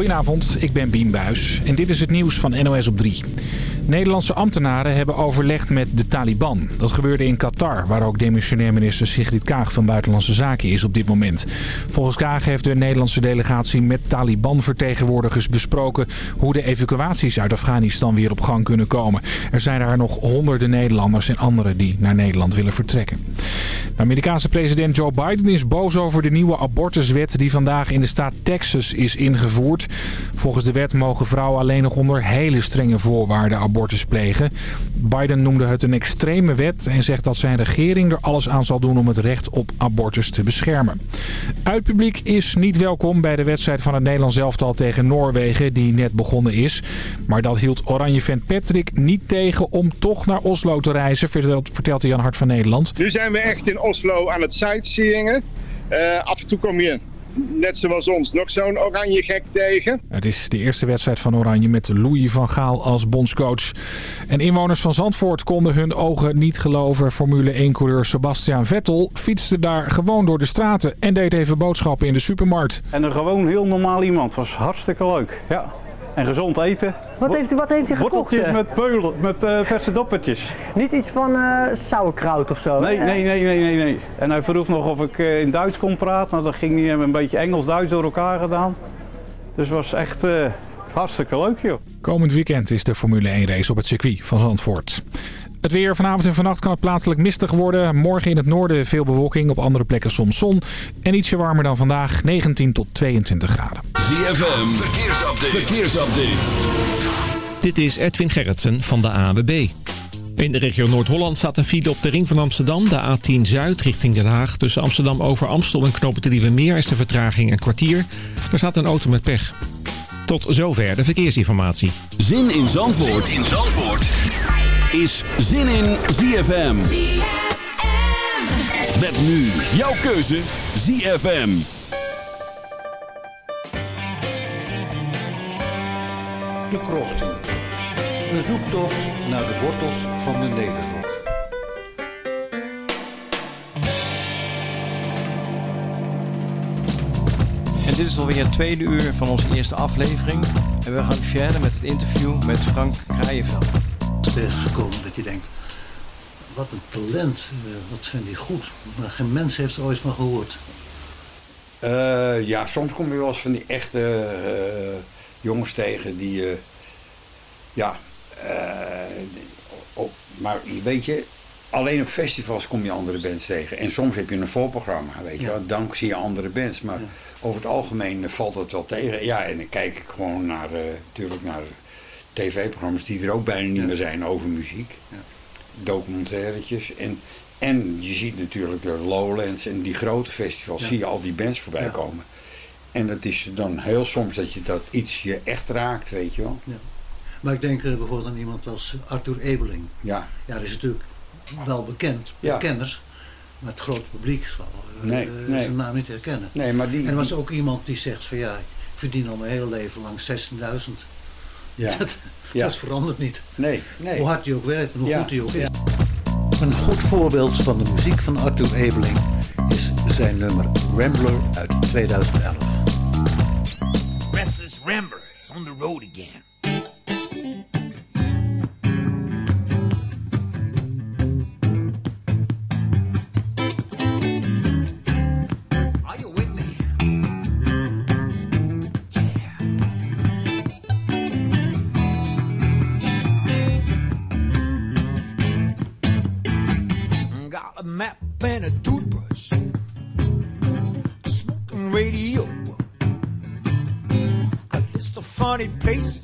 Goedenavond, ik ben Bien Buis en dit is het nieuws van NOS op 3. Nederlandse ambtenaren hebben overlegd met de Taliban. Dat gebeurde in Qatar, waar ook demissionair minister Sigrid Kaag van Buitenlandse Zaken is op dit moment. Volgens Kaag heeft de Nederlandse delegatie met Taliban-vertegenwoordigers besproken... hoe de evacuaties uit Afghanistan weer op gang kunnen komen. Er zijn daar nog honderden Nederlanders en anderen die naar Nederland willen vertrekken. De Amerikaanse president Joe Biden is boos over de nieuwe abortuswet die vandaag in de staat Texas is ingevoerd. Volgens de wet mogen vrouwen alleen nog onder hele strenge voorwaarden abortus plegen. Biden noemde het een extreme wet en zegt dat zijn regering er alles aan zal doen om het recht op abortus te beschermen. Uitpubliek is niet welkom bij de wedstrijd van het Nederlands elftal tegen Noorwegen die net begonnen is. Maar dat hield Oranje-fan Patrick niet tegen om toch naar Oslo te reizen, vertelt, vertelt Jan Hart van Nederland. Nu zijn we echt in Oslo aan het sightseeingen. Uh, af en toe kom je net zoals ons, nog zo'n oranje gek tegen. Het is de eerste wedstrijd van Oranje met Louis van Gaal als bondscoach. En inwoners van Zandvoort konden hun ogen niet geloven. Formule 1-coureur Sebastian Vettel fietste daar gewoon door de straten en deed even boodschappen in de supermarkt. En een gewoon heel normaal iemand. was hartstikke leuk, ja. En gezond eten. Wat heeft, wat heeft hij gekocht? Worteltjes met, peul, met uh, verse doppertjes. Niet iets van uh, sauerkraut of zo? Nee, nee, nee, nee, nee, nee. En hij vroeg nog of ik uh, in Duits kon praten. Nou, dat ging hij een beetje Engels-Duits door elkaar gedaan. Dus het was echt hartstikke leuk, joh. Komend weekend is de Formule 1 race op het circuit van Zandvoort. Het weer vanavond en vannacht kan het plaatselijk mistig worden. Morgen in het noorden veel bewolking, op andere plekken soms zon. En ietsje warmer dan vandaag, 19 tot 22 graden. ZFM, verkeersupdate. verkeersupdate. Dit is Edwin Gerritsen van de AWB. In de regio Noord-Holland staat een file op de ring van Amsterdam, de A10 Zuid richting Den Haag. Tussen Amsterdam over Amstel en Knopen de Meer is de vertraging een kwartier. Er staat een auto met pech. Tot zover de verkeersinformatie. Zin in Zandvoort, zin in Zandvoort is zin in ZFM. Met nu jouw keuze ZFM. De krochten. Een zoektocht naar de wortels van de nederrok. En dit is alweer het tweede uur van onze eerste aflevering. En we gaan verder met het interview met Frank Kraaienveld tegengekomen dat je denkt, wat een talent, eh, wat zijn die goed. Maar geen mens heeft er ooit van gehoord. Uh, ja, soms kom je wel eens van die echte uh, jongens tegen die, uh, ja, op, maar weet je, alleen op festivals kom je andere bands tegen. En soms heb je een voorprogramma, weet je ja. dan zie je andere bands. Maar ja. over het algemeen valt het wel tegen. Ja, en dan kijk ik gewoon naar, natuurlijk naar tv-programma's die er ook bijna niet meer zijn over muziek. Ja. Documentairetjes. En, en je ziet natuurlijk de Lowlands en die grote festivals, zie je al die bands voorbij komen. En het is dan heel soms dat je dat iets je echt raakt, weet je wel. Maar ik denk uh, bijvoorbeeld aan iemand als Arthur Ebeling. Ja. Ja, dat is natuurlijk wel bekend, ja. kenners. Maar het grote publiek zal uh, nee, nee. zijn naam niet herkennen. Nee, maar die, en er was ook iemand die zegt van ja, ik verdien al mijn hele leven lang 16.000 ja. Dat, ja. dat, verandert niet. Nee, nee. Hoe hard hij ook werkt en hoe goed hij ook is. Een goed voorbeeld van de muziek van Arthur Ebeling is zijn nummer Rambler uit 2011. Restless Rambler is on the road again. List of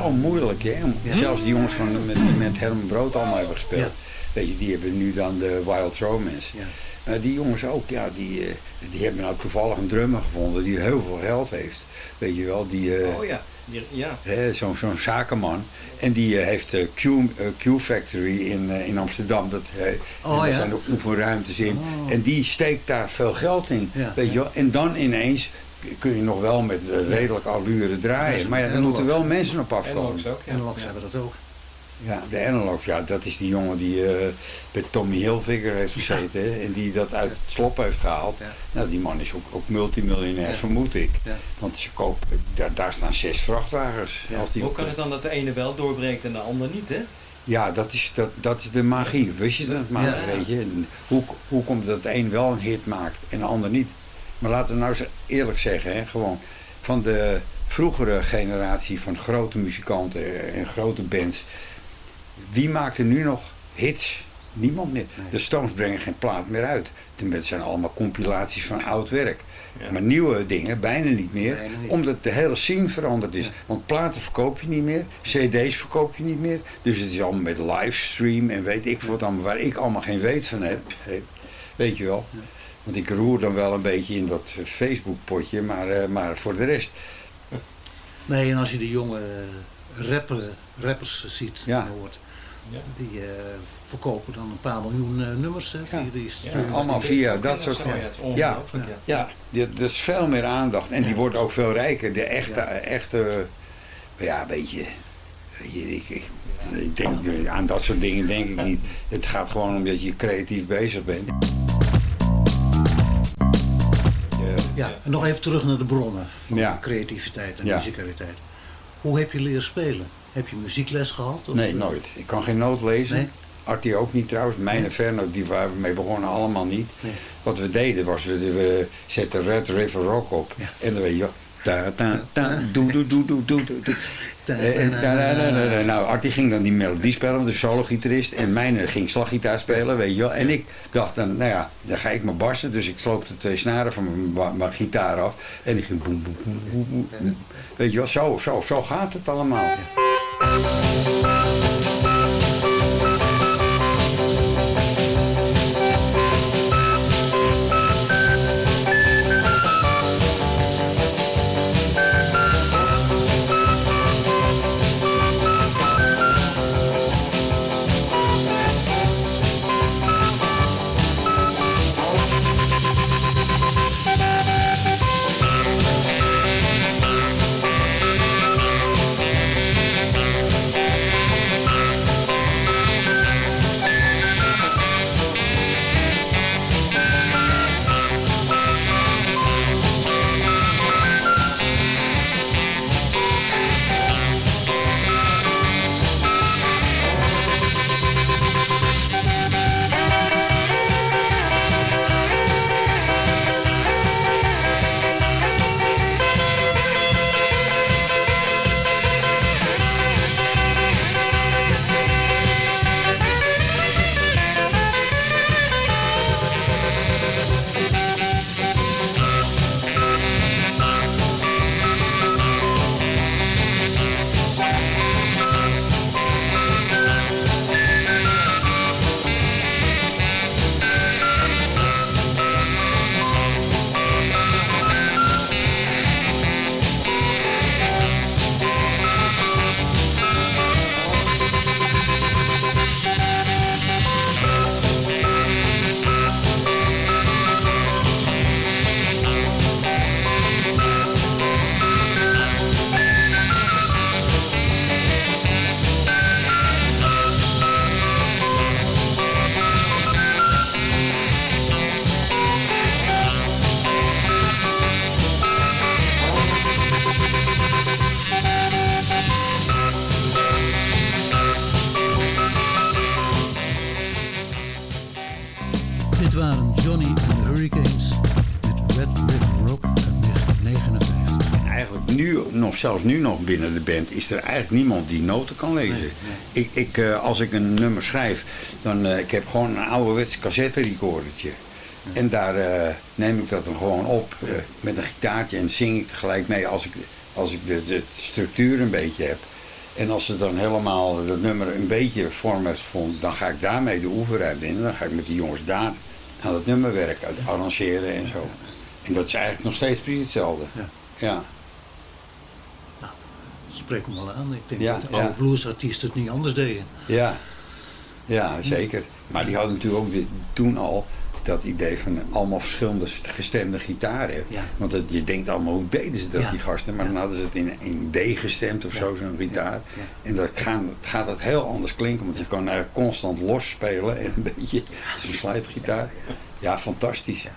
zo moeilijk, hè? om- Zelfs die jongens van, met, die met Herman Brood allemaal hebben gespeeld. Weet je, die hebben nu dan de Wild Romance. Maar die jongens ook, ja, die, eh, die hebben nou toevallig een drummer gevonden die heel veel geld heeft. Weet je wel, die... eh, Oh ja, die- ja. hè, Zo'n zo'n zakenman. En die eh, heeft de Q, Q Factory in, in Amsterdam. Dat, Oh, daar ja? zijn ook oefenruimtes in. Oh. En die steekt daar veel geld in. Ja, weet je wel. En dan ineens kun je nog wel met eh, redelijk allure draaien. Ja, maar ja, dan moeten wel mensen op afkomen. Analogs ook, ja. Analogs Ja. hebben dat ook. Ja, de analogs, ja, dat is die jongen die eh bij Tommy Hilfiger heeft gezeten. hè, En die dat uit het slop heeft gehaald. Nou, die man is ook, ook multimiljonair, Ja. vermoed ik. Ja. Want ze kopen, daar, daar staan zes vrachtwagens. Als die Hoe kan het dan dat de ene wel doorbreekt en de ander niet, hè? Ja, dat is, dat, dat is de magie. Wist je dat maar, Ja. weet je? En Hoe, hoe komt het dat de een wel een hit maakt en de ander niet? Maar laten we nou eens eerlijk zeggen, hè, gewoon van de vroegere generatie van grote muzikanten en grote bands. Wie maakt er nu nog hits? Niemand meer. De Stones brengen geen plaat meer uit. Het zijn allemaal compilaties van oud werk. Maar nieuwe dingen bijna niet meer. Bijna niet. Omdat de hele scene veranderd is. Want platen verkoop je niet meer. CD's verkoop je niet meer. Dus het is allemaal met livestream en weet ik wat allemaal. Waar ik allemaal geen weet van heb. Weet je wel. Want ik roer dan wel een beetje in dat eh, Facebook potje. Maar, eh, maar voor de rest. Nee, en als je die jonge eh, rapper, rappers ziet Ja. en hoort, Ja. die eh, verkopen dan een paar miljoen nummers hè, via die allemaal via dat soort Ja, is Ja, ja. ja. die- er is veel meer aandacht. En die wordt ook veel rijker. De echte, echte ja, weet je. weet je, ik, ik, ik denk, aan dat soort dingen denk ik niet. Het gaat gewoon om dat je creatief bezig bent. Ja, en nog even terug naar de bronnen van creativiteit en Ja. muzikaliteit. Hoe heb je leren spelen? Heb je muziekles gehad? Of- Nee, nooit. Ik kan geen noot lezen. Nee? Artie ook niet trouwens. Mijn en Verno, die waar we mee begonnen, allemaal niet. Nee. Wat we deden was, we, we zetten Red River Rock op. En dan weet je ta ta ta, doe doe doe doe doe doe. doe. En ta- ta- ta- ta- ta. Nou, Artie ging dan die melodie spelen, de solo-gitarist. En mijn ging slaggitaar spelen, weet je wel. En ik dacht dan, nou ja, dan ga ik maar barsten. Dus ik sloop de twee snaren van mijn, gitaar af. En die ging boem, boem, boem, boem, boem. Weet je wel, zo, zo, zo gaat het allemaal. Johnny nu nog binnen de band, is er eigenlijk niemand die noten kan lezen. Ik, ik, eh, als ik een nummer schrijf, dan uh, ik heb gewoon een ouderwetse cassette recordertje. En daar eh, neem ik dat dan gewoon op eh, met een gitaartje en zing ik tegelijk mee als ik, als ik de, de structuur een beetje heb. En als het dan helemaal dat nummer een beetje vorm heeft gevonden, dan ga ik daarmee de oefenruimte in. En dan ga ik met die jongens daar aan het nummer werken, uit arrangeren en zo. En dat is eigenlijk nog steeds precies hetzelfde. Ja. ja. Dat spreekt me wel aan. Ik denk Ja, dat de oude ja. bluesartiesten het niet anders deden. Ja, ja zeker. Maar die hadden natuurlijk ook dit- toen al dat idee van allemaal verschillende st- gestemde gitaren. Ja. Want het, je denkt allemaal, hoe deden ze dat, Ja. die gasten? Maar dan hadden ze het in, in D gestemd of zo, zo'n gitaar. Ja. En dan gaan, gaat dat heel anders klinken, want je kan eigenlijk constant los spelen en een beetje zo'n slijtgitaar. Ja, fantastisch. Ja.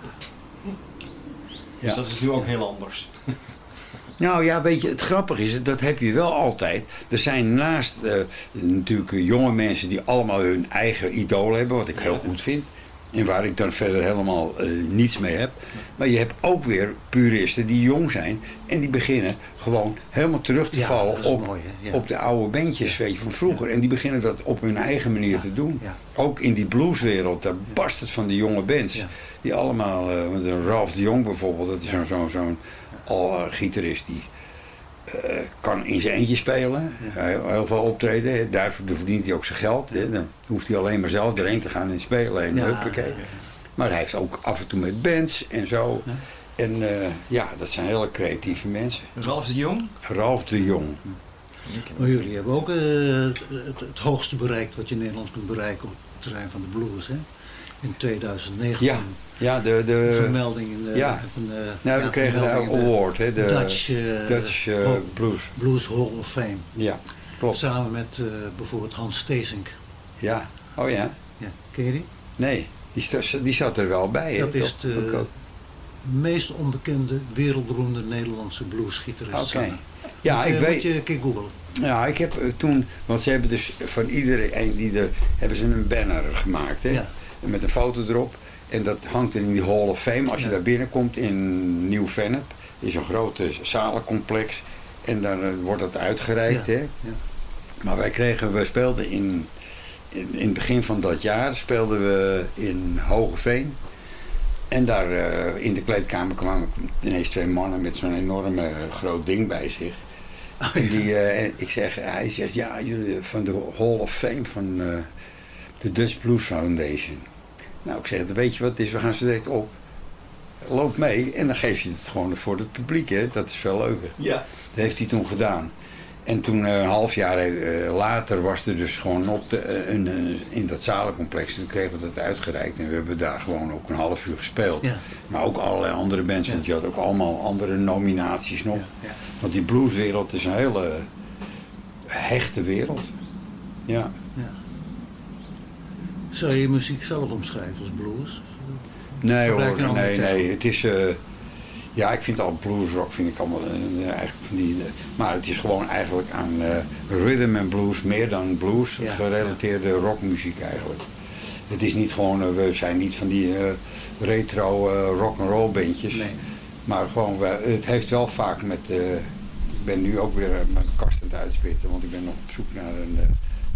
Dus dat is nu ook heel anders. Nou ja, weet je, het grappige is, dat heb je wel altijd. Er zijn naast eh, natuurlijk eh, jonge mensen die allemaal hun eigen idool hebben, wat ik heel goed vind. En waar ik dan verder helemaal eh, niets mee heb. Maar je hebt ook weer puristen die jong zijn en die beginnen gewoon helemaal terug te Ja, vallen op, mooi, hè? Ja. op de oude bandjes weet je, van vroeger. En die beginnen dat op hun eigen manier te doen. Ook in die blueswereld, daar barst het van die jonge bands. Die allemaal, een Ralph de Jong bijvoorbeeld, dat is zo'n zo'n zo'n al, eh, gitarist die eh, kan in zijn eentje spelen. Heel, heel veel optreden. Daarvoor verdient hij ook zijn geld. hè. Dan hoeft hij alleen maar zelf erheen te gaan en spelen. En huppakee. Maar hij heeft ook af en toe met bands en zo. En eh, ja, dat zijn hele creatieve mensen. Ralf de Jong? Ralph de Jong. Maar jullie hebben ook eh, het, het, het hoogste bereikt wat je in Nederland kunt bereiken op het terrein van de blues. Hè? In 2019. Ja, ja de, Een de, vermelding in de, ja. van de, nou, ja, we kregen de de award, hè, de Dutch, eh, Dutch eh, Blues. Blues Hall of Fame. Ja, klopt. Samen met eh, bijvoorbeeld Hans Steesink. Ja, oh ja. Ja, ken je die? Nee, die, die zat er wel bij. hè, Dat is de meest onbekende, wereldberoemde Nederlandse bluesgitarist. Oké. Ja, ik weet. Moet je een keer googlen. Ja, ik heb toen, want ze hebben dus van iedereen die er, hebben ze een banner gemaakt, hè? Ja. Met een foto erop. En dat hangt in die Hall of Fame. Als je Ja. daar binnenkomt in Nieuw-Vennep, is een grote zalencomplex. En dan eh, wordt dat uitgereikt, Ja. hè? Ja. Maar wij kregen, we speelden in, in, in het begin van dat jaar, speelden we in Hogeveen. En daar eh, in de kleedkamer kwamen ineens twee mannen met zo'n enorme eh, groot ding bij zich. En die, ik zeg, hij zegt, ja, jullie van de Hall of Fame van de Dutch Blues Foundation. Nou, ik zeg, weet je wat het is, we gaan zo direct op. Loop mee en dan geef je het gewoon voor het publiek, hè. Dat is veel leuker. Ja. Dat heeft hij toen gedaan. En toen eh, een half jaar eh, later was er dus gewoon op de, eh, in dat zalencomplex. Toen kregen we dat uitgereikt en we hebben daar gewoon ook een half uur gespeeld. Ja. Maar ook allerlei andere mensen, want je had ook allemaal andere nominaties nog. Ja. Want die blueswereld is een hele hechte wereld. Ja. Zou je je muziek zelf omschrijven als blues? Nee Gebruik hoor, nee, nee. Het is, eh, ja, ik vind al bluesrock, vind ik allemaal, eh, eigenlijk die, eh, maar het is gewoon eigenlijk aan rhythm en blues, meer dan blues, Ja. gerelateerde rockmuziek eigenlijk. Het is niet gewoon, we zijn niet van die retro rock and roll bandjes. Nee. Maar gewoon, het heeft wel vaak met, ik ben nu ook weer mijn kast aan het uitspitten, want ik ben nog op zoek naar een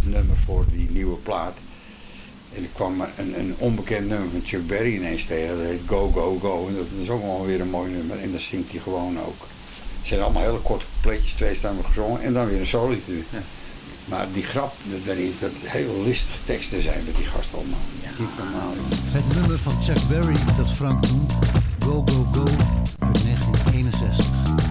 nummer voor die nieuwe plaat. En ik kwam maar een, een onbekend nummer van Chuck Berry ineens tegen, dat heet Go Go Go. En dat is ook wel weer een mooi nummer en dat zingt hij gewoon ook. Het zijn allemaal hele korte coupletjes, twee staan we gezongen en dan weer een solitude. Ja. Maar die grap dat- daarin is dat het heel listige teksten zijn met die gasten allemaal. Normaal. joh. Het nummer van Chuck Berry dat Frank noemt, Go Go Go, uit 1961.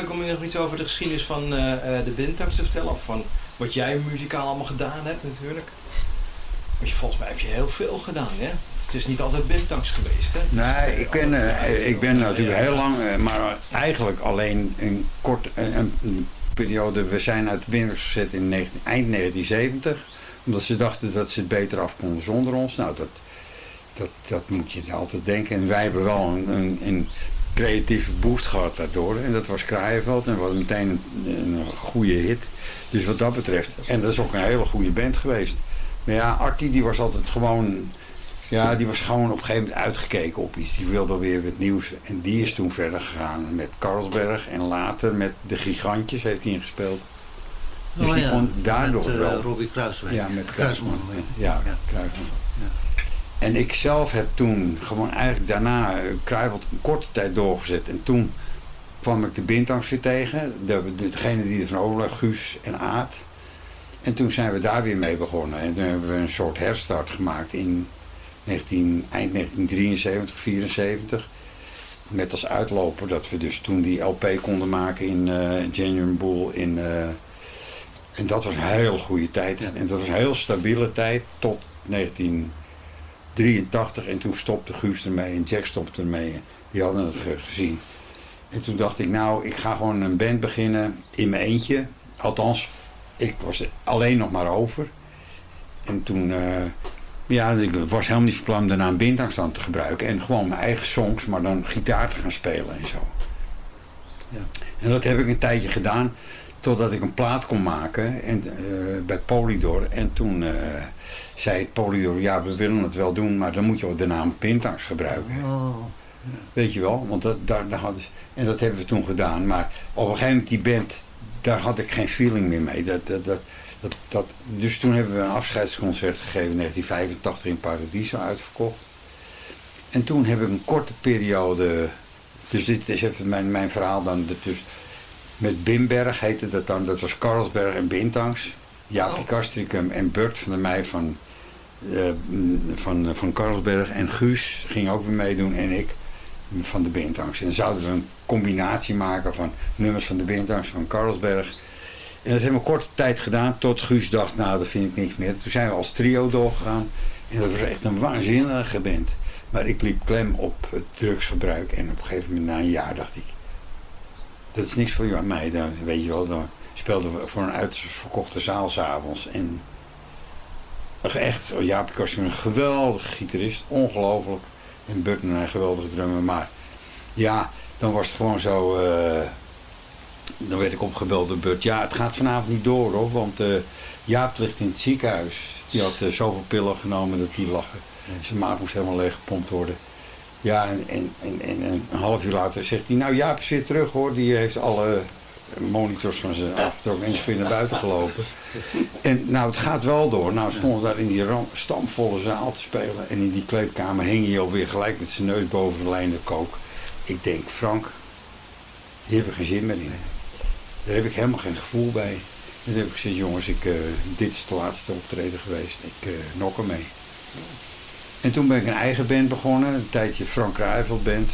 Leuk om je nog iets over de geschiedenis van eh, eh, de Bintangs te vertellen? Of van wat jij muzikaal allemaal gedaan hebt natuurlijk? Want je, volgens mij heb je heel veel gedaan, hè? Het is niet altijd Bintangs geweest, hè? Nee, ik ben, eh, ik ben natuurlijk heel lang, eh, maar eigenlijk alleen een kort een, een periode. We zijn uit de binnen gezet in 19 eind 1970, omdat ze dachten dat ze het beter af konden zonder ons. Nou, dat, dat, dat moet je altijd denken. En wij hebben wel een, een, een creatieve boost gehad daardoor. En dat was Kraaienveld en dat was meteen een, een goede hit. Dus wat dat betreft. En dat is ook een hele goede band geweest. Maar ja, Artie die was altijd gewoon... Ja, die was gewoon op een gegeven moment uitgekeken op iets. Die wilde weer wat nieuws. En die is toen verder gegaan met Carlsberg. En later met de Gigantjes heeft hij ingespeeld. Dus Oh die ja, kon daardoor met, eh, wel... Robbie Kruiswijk. Ja, met Kruisman. Kruisman. Ja, Kruisman. En ik zelf heb toen gewoon eigenlijk daarna eh, Kruivelt een korte tijd doorgezet. En toen kwam ik de Bintangs weer tegen. De, degene die er van overlag, Guus en Aad. En toen zijn we daar weer mee begonnen. En toen hebben we een soort herstart gemaakt in 19, eind 1973, 74. Met als uitloper dat we dus toen die LP konden maken in eh Genuine Bull in... eh, en dat was een heel goede tijd. En dat was een heel stabiele tijd tot 1983. En toen stopte Guus ermee en Jack stopte ermee. Die hadden het ge- gezien. En toen dacht ik, nou, ik ga gewoon een band beginnen in mijn eentje. Althans, ik was er alleen nog maar over. En toen, eh, ja, ik was helemaal niet van om daarna een bindangstand te gebruiken. En gewoon mijn eigen songs, maar dan gitaar te gaan spelen en zo. Ja. En dat heb ik een tijdje gedaan, totdat ik een plaat kon maken en, eh, bij Polydor. En toen eh, zei Polydor, ja, we willen het wel doen, maar dan moet je wel de naam Pintangs gebruiken. Oh. Weet je wel, want dat, daar, daar hadden ze, en dat hebben we toen gedaan. Maar op een gegeven moment die band, daar had ik geen feeling meer mee. Dat, dat, dat, dat, dat, dus toen hebben we een afscheidsconcert gegeven in 1985 in Paradiso uitverkocht. En toen heb ik een korte periode, dus dit is even mijn, mijn verhaal dan, dus met Bimberg heette dat dan, dat was Carlsberg en Bintangs. Jaapie Castricum en Bert van der Meij van, eh, van, van Carlsberg en Guus ging ook weer meedoen en ik van de Bintangs. En zouden we een combinatie maken van nummers van de Bintangs van Carlsberg. En dat hebben we korte tijd gedaan tot Guus dacht, nou dat vind ik niks meer. Toen zijn we als trio doorgegaan en dat was echt een waanzinnige band. Maar ik liep klem op het drugsgebruik en op een gegeven moment na een jaar dacht ik, dat is niks voor jou, mij. Dan, weet je wel, dan speelden we voor een uitverkochte zaal s'avonds. En echt, Jaap Kastje een geweldige gitarist, ongelooflijk. En Burton een geweldige drummer. Maar ja, dan was het gewoon zo. eh, dan werd ik opgebeld door Burt. Ja, het gaat vanavond niet door hoor, want eh, Jaap ligt in het ziekenhuis. Die had eh, zoveel pillen genomen dat hij lag. Zijn maag moest helemaal leeg gepompt worden. Ja, en, en, en, en een half uur later zegt hij, nou Jaap is weer terug hoor. Die heeft alle monitors van zijn afgetrokken en is weer naar buiten gelopen. En nou, het gaat wel door. Nou, stonden daar in die stampvolle zaal te spelen. En in die kleedkamer hing hij alweer gelijk met zijn neus boven de lijn de kook. Ik denk, Frank, hier heb ik geen zin meer in. Daar heb ik helemaal geen gevoel bij. En toen heb ik gezegd, jongens, ik, eh, dit is de laatste optreden geweest. Ik uh, nok ermee. En toen ben ik een eigen band begonnen. Een tijdje Frank Kruijvel band.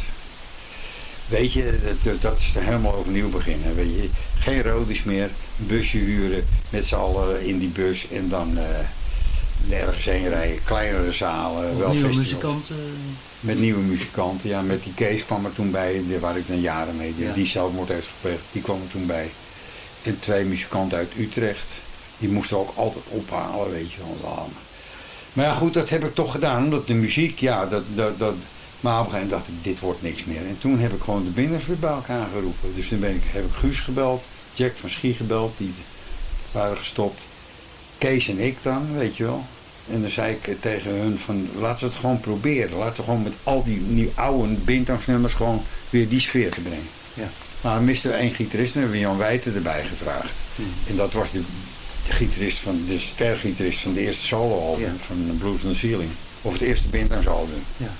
Weet je, dat, dat is helemaal overnieuw beginnen. Weet je. Geen rodies meer, een busje huren, met z'n allen in die bus. En dan, eh, nergens heen rijden. Kleinere zalen, wel nieuwe festivals. muzikanten. Met nieuwe muzikanten, ja. Met die Kees kwam er toen bij, die- waar ik dan jaren mee, die, Ja. die zelfmoord heeft gepleegd, die kwam er toen bij. En twee muzikanten uit Utrecht, die moesten ook altijd ophalen, weet je wel. Maar- ja, goed, dat heb ik toch gedaan, omdat de muziek, ja, dat, dat, dat, maar op een gegeven moment dacht ik, dit wordt niks meer. En toen heb ik gewoon de binders weer bij elkaar geroepen. Dus toen ben ik, heb ik Guus gebeld, Jack van Schie gebeld, die waren gestopt. Kees en ik dan, weet je wel. En dan zei ik tegen hun van, laten we het gewoon proberen. Laten we gewoon met al die, die oude bindtangsnummers gewoon weer die sfeer te brengen. Ja. Maar we één gitarist en hebben we Jan Wijten erbij gevraagd. En dat was de, de gitarist van, de stergitarist van de eerste soloalbum Ja. van Blues the Ceiling. Of het eerste bindtangsalbum. Ja.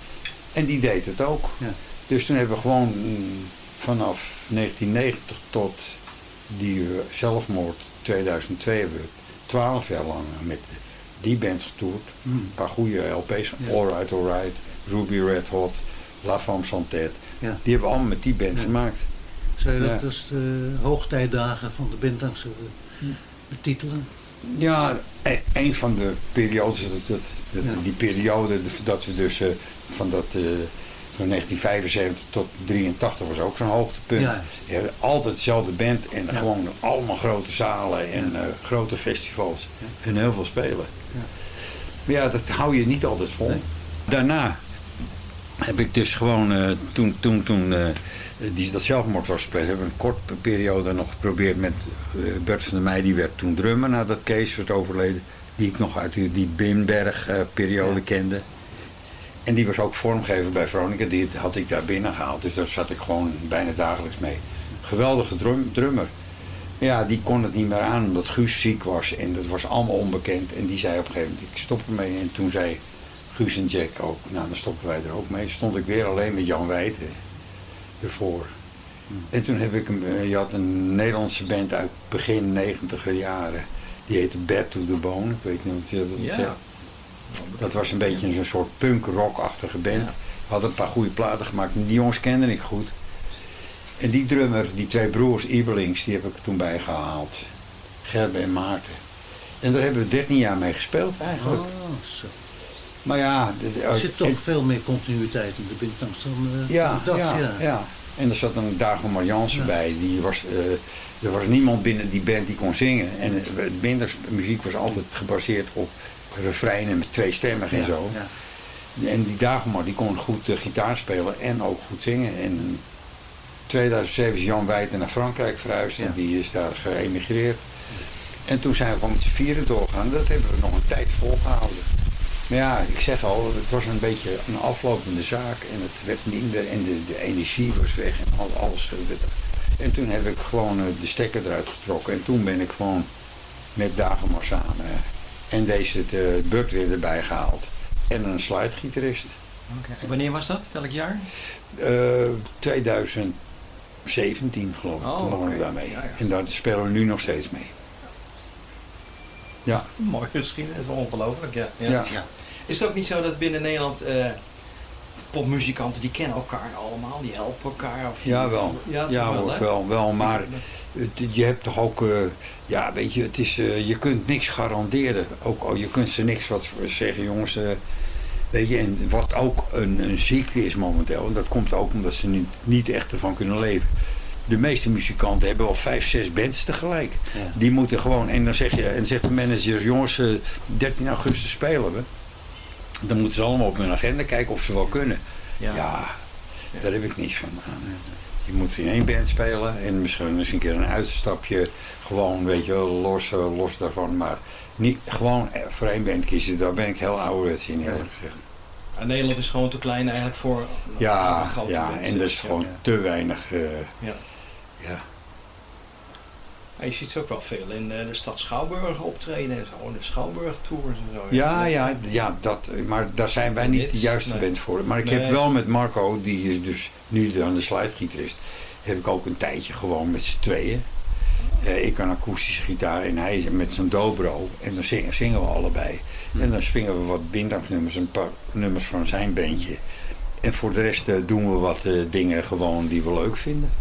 En die deed het ook. Ja. Dus toen hebben we gewoon mm, vanaf 1990 tot die eh, zelfmoord 2002 hebben we 12 jaar lang met die band getoerd. Mm. Een paar goede LP's. Ja. Alright, Alright, Ruby Red Hot, La Femme Santet. Ja. Die hebben we allemaal met die band gemaakt. Zou je dat als de hoogtijdagen van de Hm. Betitelen? Ja, e- een van de periodes, dat, dat, dat- Ja. die periode dat we dus eh, van dat eh, van 1975 tot 83 was ook zo'n hoogtepunt. Ja. Je hebt altijd dezelfde band en Ja. gewoon allemaal grote zalen en eh, grote festivals en heel veel spelen. Ja. Maar ja, dat hou je niet altijd vol. Nee. Daarna heb ik dus gewoon, toen, toen, toen die, dat zelfmoord was gespeeld, hebben een korte periode nog geprobeerd met eh, Bert van der Meij, die werd toen drummer nadat Kees werd overleden, die ik nog uit die, die Bimberg-periode Ja. kende. En die was ook vormgever bij Veronica, die had ik daar binnen gehaald, dus daar zat ik gewoon bijna dagelijks mee. Geweldige drum, drummer. Ja, die kon het niet meer aan omdat Guus ziek was en dat was allemaal onbekend. En die zei op een gegeven moment, ik stop ermee. En toen zei Guus en Jack ook, nou dan stoppen wij er ook mee. Stond ik weer alleen met Jan Wijten ervoor. En toen heb ik een, eh, je had een Nederlandse band uit begin negentiger jaren. Die heette Bad to the Bone. Ik weet niet of je dat Ja. zegt. Dat was een beetje een soort punk-rock-achtige band. Ja. Hadden een paar goede platen gemaakt. En die jongens kende ik goed. En die drummer, die twee broers Ibelings, die heb ik toen bij gehaald. Gerbe en Maarten. En daar hebben we 13 jaar mee gespeeld eigenlijk. Oh, zo. Maar ja, de- Er zit toch en- veel meer continuïteit in de Bintangse dan eh, ja, dacht. ja, ja. ja. En er zat een Dago Marjans Ja. bij. Die was, eh, er was niemand binnen die band die kon zingen. En uh, Binders muziek was altijd gebaseerd op refreinen met twee stemmen en zo. ja. En die Dagomar die kon goed eh, gitaar spelen en ook goed zingen. En in 2007 is Jan Wijten naar Frankrijk verhuisd. En die is daar geëmigreerd. En toen zijn we gewoon met z'n vieren doorgegaan. Dat hebben we nog een tijd volgehouden. Maar ja, ik zeg al, het was een beetje een aflopende zaak. En het werd minder en de, de energie was weg en al- alles. eh, En toen heb ik gewoon eh, de stekker eruit getrokken. En toen ben ik gewoon met Dagomar samen. eh, En deze het Burt weer erbij gehaald. En een slidegitarist. Oké. Wanneer was dat? Welk jaar? Eh 2017 geloof ik, Oh, toen oké. daarmee. Ja, ja. En daar spelen we nu nog steeds mee. Ja, Mooie geschiedenis, dat is wel ongelooflijk. Ja. Ja. ja. Ja. Is het ook niet zo dat binnen Nederland eh, popmuzikanten die kennen elkaar allemaal, die helpen elkaar? Of die- Ja, wel. Ja, wel, wel, wel. Maar het- je hebt toch ook, eh, ja, weet je, het is, eh, je kunt niks garanderen. Ook al je kunt ze niks wat zeggen, jongens. eh, weet je, en wat ook een, een ziekte is momenteel, en dat komt ook omdat ze niet, niet echt ervan kunnen leven. De meeste muzikanten hebben wel vijf, zes bands tegelijk. Ja. Die moeten gewoon, en dan zeg je, en zegt de manager, jongens, eh, 13 augustus spelen we. Dan moeten ze allemaal op hun agenda kijken of ze wel kunnen. Ja. Ja, daar heb ik niets van aan. Je moet in één band spelen en misschien eens een keer een uitstapje. Gewoon, weet je los, eh, los daarvan. Maar niet, gewoon eh, voor één band kiezen, daar ben ik heel ouderwets in eerlijk gezegd. Nederland is gewoon te klein eigenlijk voor Ja, ja en er is gewoon te weinig. eh, Ja. Ja. Je ziet ze ook wel veel in eh, de stad Schouwburg optreden en zo, de Schouwburg tours en zo. Ja, ja, ja dat, maar daar zijn wij niet de juiste Nee. band voor. Maar ik Nee. heb wel met Marco, die is dus nu aan de slidegitarist, heb ik ook een tijdje gewoon met z'n tweeën. Eh, ik kan akoestische gitaar en hij met zijn dobro. En dan zingen, zingen we allebei. En dan springen we wat bindangsnummers, een paar nummers van zijn bandje. En voor de rest eh, doen we wat dingen gewoon die we leuk vinden.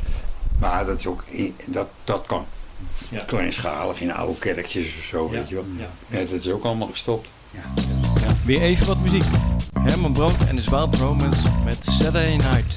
Maar dat is ook, dat, dat kan. Ja. Kleinschalig in oude kerkjes of zo, Ja, weet je wel. ja. Ja, dat is ook allemaal gestopt. Weer even wat muziek. Herman Brood en de Wild Romance met Saturday Night.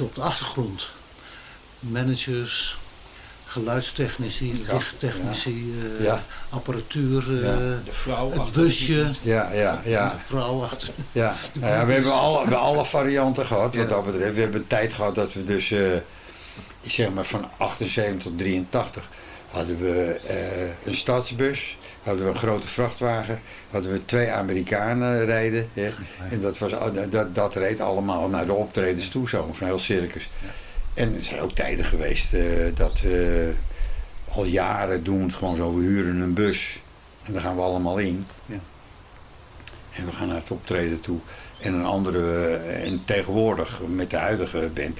Mensen op de achtergrond. Managers, geluidstechnici, Ja, lichttechnici, ja. eh, Ja. apparatuur, eh, Ja. De vrouw het busje, Ja, ja, ja. de vrouw achter. Ja, De nou ja, we hebben alle, we hebben alle varianten gehad wat Ja. dat betreft. We hebben een tijd gehad dat we dus, eh, ik zeg maar van 78 tot 83, hadden we eh, een stadsbus, hadden we een grote vrachtwagen, hadden we twee Amerikanen rijden. En dat, was, al- dat, dat reed allemaal naar de optredens toe, zo, van heel circus. En er zijn ook tijden geweest eh, dat we al jaren doen we het gewoon zo, we huren een bus en daar gaan we allemaal in. Ja. En we gaan naar het optreden toe. En een andere, eh, en tegenwoordig met de huidige band,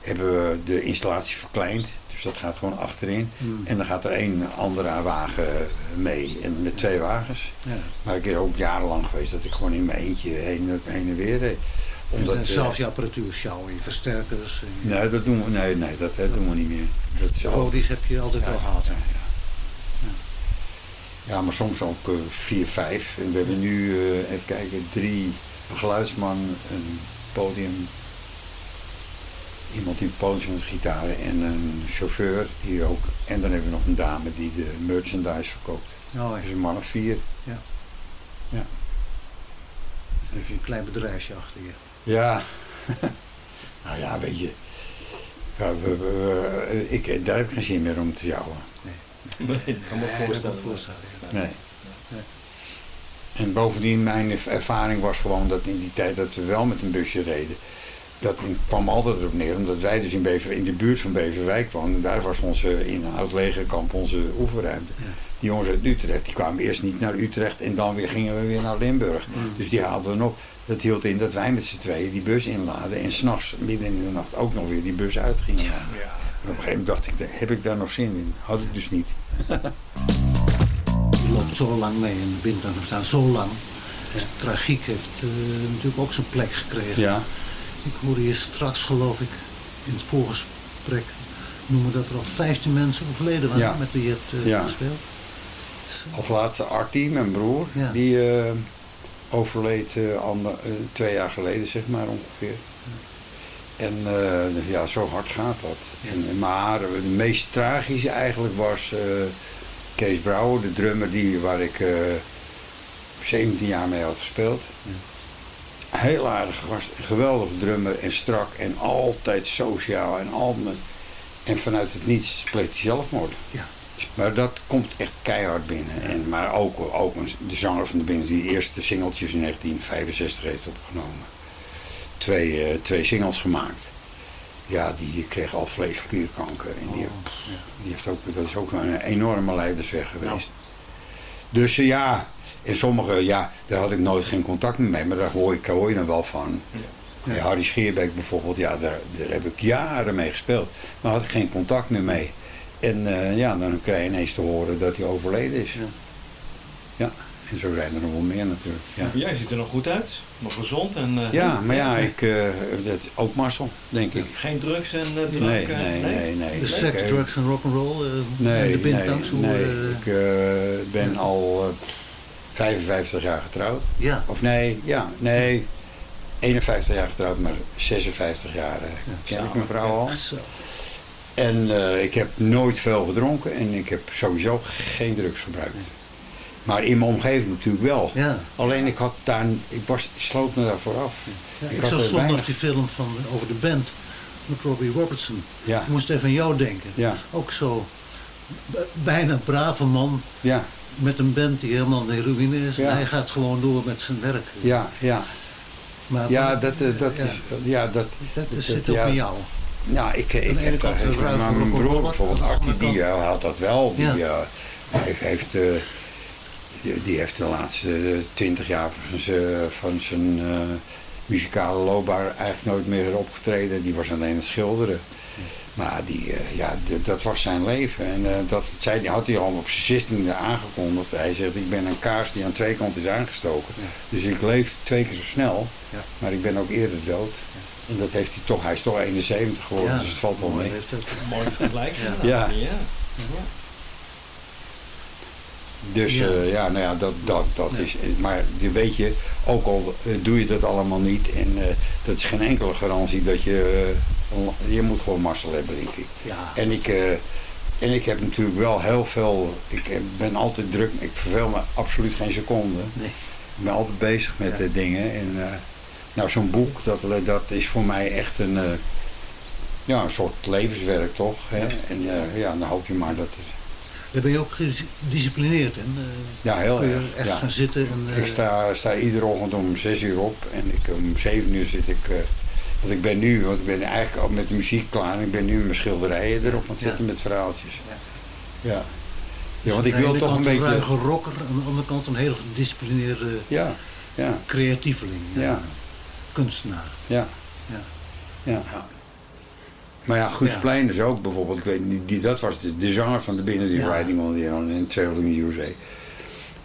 hebben we de installatie verkleind. Dus dat gaat gewoon achterin. Hmm. En dan gaat er één andere wagen mee. En met twee wagens. Ja. Maar ik ben ook jarenlang geweest dat ik gewoon in mijn eentje heen, heen en weer reed. Omdat, en eh, zelf je apparatuur sjouwen, je versterkers. en Nee, dat doen we, nee, nee, dat, dat doen we niet meer. Dat De al- heb je altijd wel gehad. Ja, ja. Maar soms ook eh, vier, vijf. En we hebben nu, eh, even kijken, drie geluidsman, een podium, iemand het podium met gitaren en een chauffeur die ook. En dan hebben we nog een dame die de merchandise verkoopt. Oh, ja. Dus een man of vier. Ja. Ja. Dan heb je een klein bedrijfje achter je. Ja. nou ja, weet je. Ja, we, we- we- ik, daar heb ik geen zin meer om te jouwen. Nee, ik kan me Nee, voorstellen. kan. Nee. En bovendien, mijn ervaring was gewoon dat in die tijd dat we wel met een busje reden, dat kwam altijd erop neer, omdat wij dus in, Bever, in de buurt van Beverwijk woonden. En daar was onze, in een oud legerkamp onze oefenruimte. Die jongens uit Utrecht, die kwamen eerst niet naar Utrecht en dan weer gingen we weer naar Limburg. Dus die haalden we nog. Dat hield in dat wij met z'n tweeën die bus inladen en s'nachts, midden in de nacht, ook nog weer die bus uit gingen. En op een gegeven moment dacht ik, heb ik daar nog zin in? Had ik dus niet. Je loopt zo lang mee in de bindang. We staan zo lang. Dus tragiek heeft eh, natuurlijk ook zijn plek gekregen. Ja. Ik hoorde je straks, geloof ik, in het voorgesprek noemen dat er al 15 mensen overleden waren Ja. met wie je hebt eh, Ja. gespeeld. Als laatste Artie, mijn broer, Ja. die eh, overleed eh, ander- twee jaar geleden, zeg maar ongeveer. En eh, ja, zo hard gaat dat. En, maar het meest tragische eigenlijk was Kees Brouwer, de drummer die, waar ik eh 17 jaar mee had gespeeld. Heel aardige gast, een geweldige drummer en strak en altijd sociaal en altijd. En vanuit het niets pleegt hij zelfmoord. Ja. Maar dat komt echt keihard binnen. En, maar ook, ook een, de zanger van de Bins die de eerste singeltjes in 1965 heeft opgenomen. Twee, eh, twee singles gemaakt. Ja, die kreeg al vleesklierkanker. En die, pff, die heeft ook, dat is ook een enorme leidersweg geweest. Dus eh, ja, en sommige, ja, daar had ik nooit geen contact meer mee. Maar daar hoor ik, hoor je dan wel van. Ja. Harry Scheerbeek bijvoorbeeld, ja, daar, daar heb ik jaren mee gespeeld. Maar had ik geen contact meer mee. En eh, ja, dan krijg je ineens te horen dat hij overleden is. Ja. en zo zijn er nog wel meer natuurlijk. Ja, Jij ziet er nog goed uit, nog gezond en... eh, ja maar ja, ik, eh, dat, ook Marcel, denk ik. Geen drugs en eh, drank? Nee, eh, nee, nee, nee. De seks, drugs en rock'n'roll. eh Nee, de nee, nee. eh, ik eh, ben al eh, 55 jaar getrouwd. Ja. Of nee, ja, nee. 51 jaar getrouwd, maar 56 jaar eh, ken ik mijn vrouw al. Zo. En eh, ik heb nooit veel gedronken en ik heb sowieso geen drugs gebruikt. Maar in mijn omgeving natuurlijk wel. Ja. Alleen ik had daar, ik, was, ik sloot me daarvoor af. Ja, ik zag zondag weinig- die film van, over de band met Robbie Robertson. Ja. Ik moest even aan jou denken. Ja. Ook zo bijna brave man Ja, met een band die helemaal in de ruïne is. Ja. En hij gaat gewoon door met zijn werk. ja, ja. Maar Ja, dat, eh, dat ja, is, ja, dat, dat dat- zit ook in jou. Nou, ik, ik de ene heb kant maar mijn broer bijvoorbeeld, Artie, die eh, had dat wel. Die, Ja. eh, hij heeft, eh, die, die heeft de laatste twintig jaar van zijn, van zijn eh, muzikale loopbaan eigenlijk nooit meer opgetreden. Die was alleen het schilderen. Maar die, eh, ja, dat was zijn leven. En eh, dat zei, had hij al op zijn zestiende aangekondigd. Hij zegt, ik ben een kaars die aan twee kanten is aangestoken. Dus ik leef twee keer zo snel, Ja. maar ik ben ook eerder dood. En dat heeft hij toch, hij is toch 71 geworden, Ja, dus het valt wel mooi mee. heeft het. Mooi vergelijking. Ja. inderdaad. Ja. ja. Dus Ja. ja, ja nou ja, dat, dat, dat is. Maar je weet je, ook al eh, doe je dat allemaal niet. En eh, dat is geen enkele garantie dat je. Eh, je moet gewoon Marcel hebben, denk ik. Ja. En ik, eh, en ik heb natuurlijk wel heel veel. Ik ben altijd druk. Ik verveel me absoluut geen seconde. Nee. Ik ben altijd bezig met Ja. eh, dingen. En eh, nou, zo'n boek, dat, dat is voor mij echt een. eh, ja, een soort levenswerk toch? Hè? En eh, ja, dan hoop je maar dat. Daar ben je ook gedisciplineerd in. eh, Ja, heel erg. echt ja. gaan zitten. En, Ik sta, sta iedere ochtend om 6 uur op en ik, om 7 uur zit ik. Want ik ben nu, want ik ben eigenlijk al met de muziek klaar ik ben nu met mijn schilderijen erop aan het zetten met verhaaltjes. Ja. Ja. dus Ja, want ik wil toch een beetje. ruige rocker, aan de andere kant een heel gedisciplineerde Ja, ja, creatieveling. Ja. Kunstenaar. ja. Ja. ja. Maar ja, Goedsplein is ook bijvoorbeeld, ik weet niet, die, dat was de, de zanger van de Business die Ja. Riding on the in Traveling USA.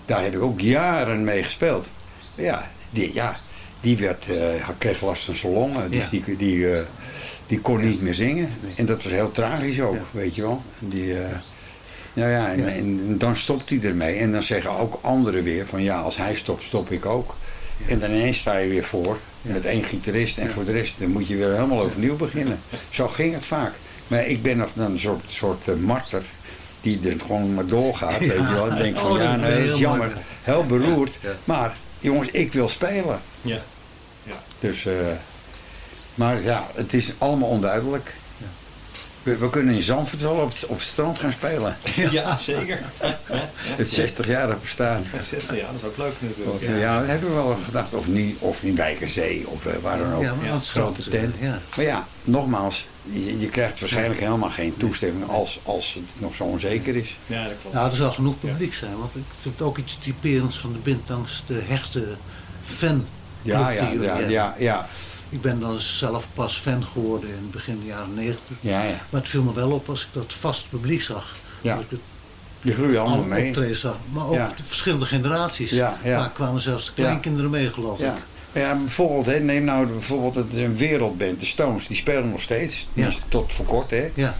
Daar heb ik ook jaren mee gespeeld. Ja, die, ja, die werd, eh, hij kreeg last van zijn longen, dus Ja. die, die, eh, die kon niet meer zingen. En dat was heel tragisch ook, Ja. weet je wel. Die, eh, nou ja, en, Ja. en dan stopt hij ermee. En dan zeggen ook anderen weer van ja, als hij stopt, stop ik ook. En dan ineens sta je weer voor Ja. met één gitarist en Ja. voor de rest dan moet je weer helemaal overnieuw beginnen. Zo ging het vaak. Maar ik ben nog een soort, soort marter die er gewoon maar doorgaat, weet je wel. En denk van, Oh, ja, nee, dat heel is jammer. Heel beroerd. Ja. Maar, jongens, ik wil spelen. Ja. ja. Dus, eh, maar ja, het is allemaal onduidelijk. We, we kunnen in Zandvoort wel op, het- op het strand gaan spelen. Ja, zeker. Het 60-jarig bestaan. 60 jaar, dat is ook leuk natuurlijk. Ja, dat hebben we wel gedacht. Of niet, of in Wijkerzee, of eh, waar dan ook. Ja, maar het strand, grote tent. ja. Maar ja, nogmaals, je, je krijgt waarschijnlijk helemaal geen toestemming als, als het nog zo onzeker is. Ja, dat klopt. Nou, er zal genoeg publiek zijn, want ik vind het ook iets typerends van de Bintangs, de hechte fan. Ja, ja, die jullie ja, hebben. ja, ja. Ik ben dan zelf pas fan geworden in begin de jaren 90. Ja, ja. Maar het viel me wel op als ik dat vast publiek zag. Ja. Dat ik het Die groeien allemaal mee. zag. Maar ook Ja. de verschillende generaties. Ja, ja. Vaak kwamen zelfs de Ja. kleinkinderen mee, geloof Ja. ik. Ja, bijvoorbeeld, hè, neem nou bijvoorbeeld het is een wereldband, de Stones, die spelen nog steeds. Tot voor kort, hè. Ja.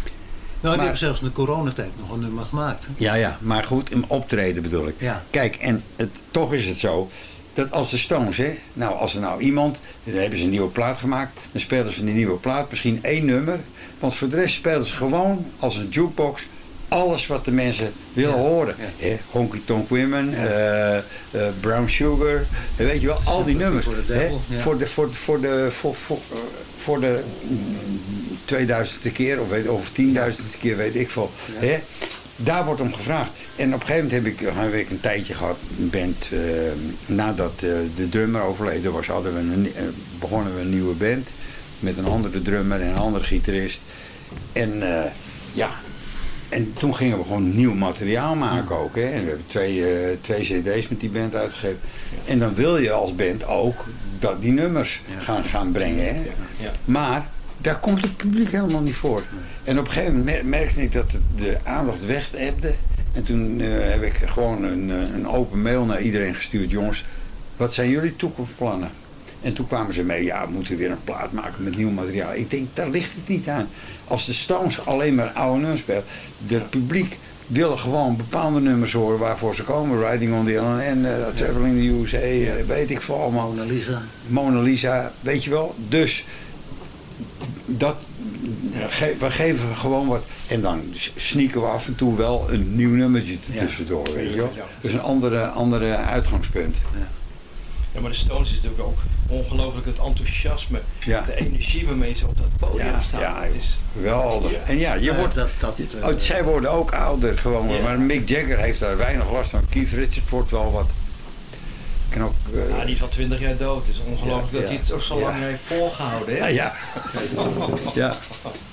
Nou, die hebben zelfs in de coronatijd nog een nummer gemaakt. hè. Ja, ja, maar goed, in optreden bedoel ik. Ja. Kijk, en het, toch is het zo dat als de Stones, hè, nou als er nou iemand, dan hebben ze een nieuwe plaat gemaakt, dan spelen ze van die nieuwe plaat misschien één nummer, want voor de rest spelen ze gewoon als een jukebox alles wat de mensen willen horen. Hè, Honky Tonk Women, eh, eh, Brown Sugar, weet je wel, al die nummers. Devil. Voor de, voor, voor de, voor, voor, eh, voor de 2000ste keer of, weet, of 10.000ste keer, weet ik veel. Daar wordt om gevraagd. En op een gegeven moment heb ik, heb ik een tijdje gehad, een band, eh, nadat eh, de drummer overleden was, hadden we een, eh, begonnen we een nieuwe band. Met een andere drummer en een andere gitarist. En eh, ja, en toen gingen we gewoon nieuw materiaal maken ook. Hè? En we hebben twee, eh, twee cd's met die band uitgegeven. En dan wil je als band ook dat die nummers gaan, gaan brengen. Hè? Ja. Maar daar komt het publiek helemaal niet voor. En op een gegeven moment mer- merkte ik dat de aandacht wegebde. En toen eh, heb ik gewoon een, eh, een open mail naar iedereen gestuurd. Jongens, wat zijn jullie toekomstplannen? En toen kwamen ze mee, ja, we moeten weer een plaat maken met nieuw materiaal. Ik denk, daar ligt het niet aan. Als de Stones alleen maar oude nummers spelen, het publiek willen gewoon bepaalde nummers horen waarvoor ze komen. Riding on the LNN, uh, Traveling the USA, eh, weet ik veel allemaal. Mona Lisa. Mona Lisa, weet je wel. Dus dat, ge- we geven gewoon wat. En dan sneaken we af en toe wel een nieuw nummertje tussendoor, weet je wel. Dus een andere, andere uitgangspunt. Ja, maar de Stones is natuurlijk ook ongelooflijk het enthousiasme, Ja. de energie waarmee ze op dat podium Ja, staan. ja, het is, Geweldig. Ja. En ja, je Ja, wordt, dat, dat, je- eh, oh, zij worden ook ouder gewoon. Ja. Maar Mick Jagger heeft daar weinig last van. Keith Richards wordt wel wat. Kan ook, eh, ja, die is al twintig jaar dood. Het is ongelooflijk Ja, dat hij het ook zo ja. lang heeft volgehouden. Hè? Ja, ja. ja.